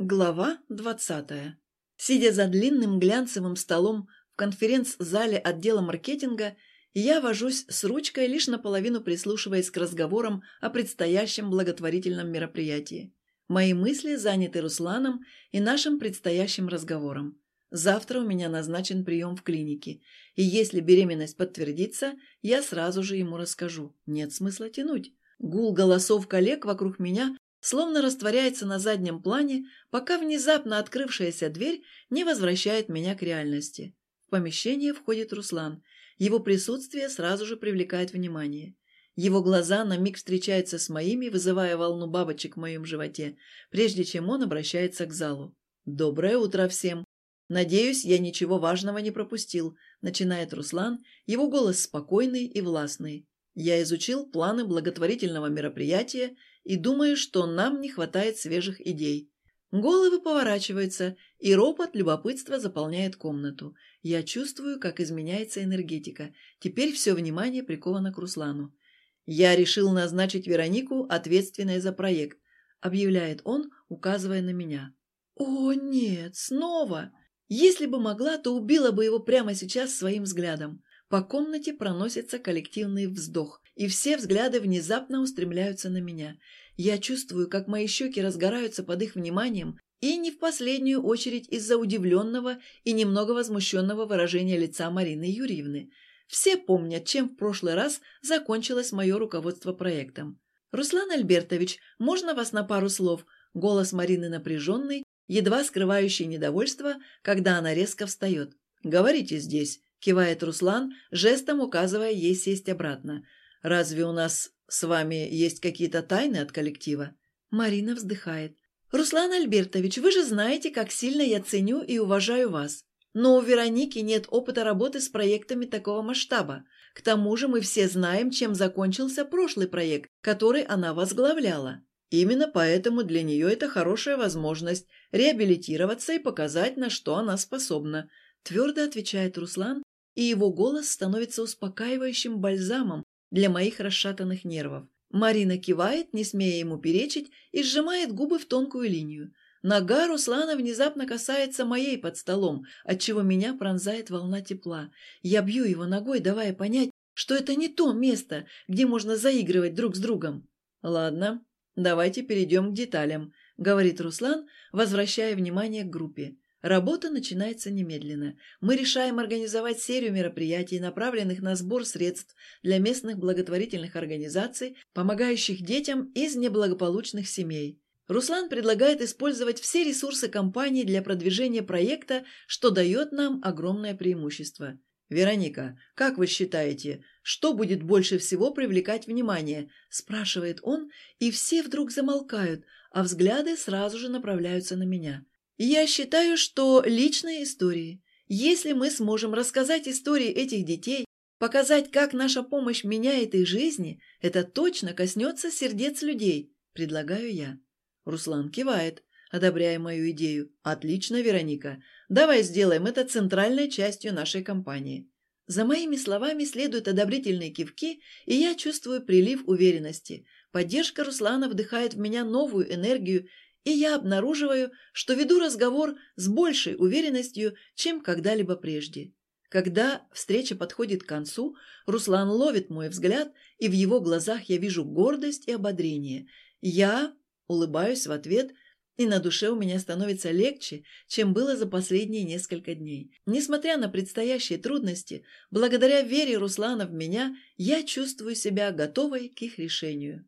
Глава двадцатая. Сидя за длинным глянцевым столом в конференц-зале отдела маркетинга, я вожусь с ручкой, лишь наполовину прислушиваясь к разговорам о предстоящем благотворительном мероприятии. Мои мысли заняты Русланом и нашим предстоящим разговором. Завтра у меня назначен прием в клинике, и если беременность подтвердится, я сразу же ему расскажу. Нет смысла тянуть. Гул голосов коллег вокруг меня словно растворяется на заднем плане, пока внезапно открывшаяся дверь не возвращает меня к реальности. В помещение входит Руслан. Его присутствие сразу же привлекает внимание. Его глаза на миг встречаются с моими, вызывая волну бабочек в моем животе, прежде чем он обращается к залу. «Доброе утро всем!» «Надеюсь, я ничего важного не пропустил», — начинает Руслан, его голос спокойный и властный. «Я изучил планы благотворительного мероприятия и думаю, что нам не хватает свежих идей. Головы поворачиваются, и ропот любопытства заполняет комнату. Я чувствую, как изменяется энергетика. Теперь все внимание приковано к Руслану. «Я решил назначить Веронику ответственной за проект», — объявляет он, указывая на меня. «О, нет, снова! Если бы могла, то убила бы его прямо сейчас своим взглядом». По комнате проносится коллективный вздох, и все взгляды внезапно устремляются на меня. Я чувствую, как мои щеки разгораются под их вниманием, и не в последнюю очередь из-за удивленного и немного возмущенного выражения лица Марины Юрьевны. Все помнят, чем в прошлый раз закончилось мое руководство проектом. «Руслан Альбертович, можно вас на пару слов?» Голос Марины напряженный, едва скрывающий недовольство, когда она резко встает. «Говорите здесь», – кивает Руслан, жестом указывая ей сесть обратно. «Разве у нас с вами есть какие-то тайны от коллектива?» Марина вздыхает. «Руслан Альбертович, вы же знаете, как сильно я ценю и уважаю вас. Но у Вероники нет опыта работы с проектами такого масштаба. К тому же мы все знаем, чем закончился прошлый проект, который она возглавляла. Именно поэтому для нее это хорошая возможность реабилитироваться и показать, на что она способна», твердо отвечает Руслан, и его голос становится успокаивающим бальзамом для моих расшатанных нервов. Марина кивает, не смея ему перечить, и сжимает губы в тонкую линию. Нога Руслана внезапно касается моей под столом, отчего меня пронзает волна тепла. Я бью его ногой, давая понять, что это не то место, где можно заигрывать друг с другом. «Ладно, давайте перейдем к деталям», — говорит Руслан, возвращая внимание к группе. Работа начинается немедленно. Мы решаем организовать серию мероприятий, направленных на сбор средств для местных благотворительных организаций, помогающих детям из неблагополучных семей. Руслан предлагает использовать все ресурсы компании для продвижения проекта, что дает нам огромное преимущество. «Вероника, как вы считаете, что будет больше всего привлекать внимание?» – спрашивает он, и все вдруг замолкают, а взгляды сразу же направляются на меня. Я считаю, что личные истории. Если мы сможем рассказать истории этих детей, показать, как наша помощь меняет их жизни, это точно коснется сердец людей, предлагаю я. Руслан кивает, одобряя мою идею. Отлично, Вероника. Давай сделаем это центральной частью нашей компании. За моими словами следуют одобрительные кивки, и я чувствую прилив уверенности. Поддержка Руслана вдыхает в меня новую энергию и я обнаруживаю, что веду разговор с большей уверенностью, чем когда-либо прежде. Когда встреча подходит к концу, Руслан ловит мой взгляд, и в его глазах я вижу гордость и ободрение. Я улыбаюсь в ответ, и на душе у меня становится легче, чем было за последние несколько дней. Несмотря на предстоящие трудности, благодаря вере Руслана в меня, я чувствую себя готовой к их решению.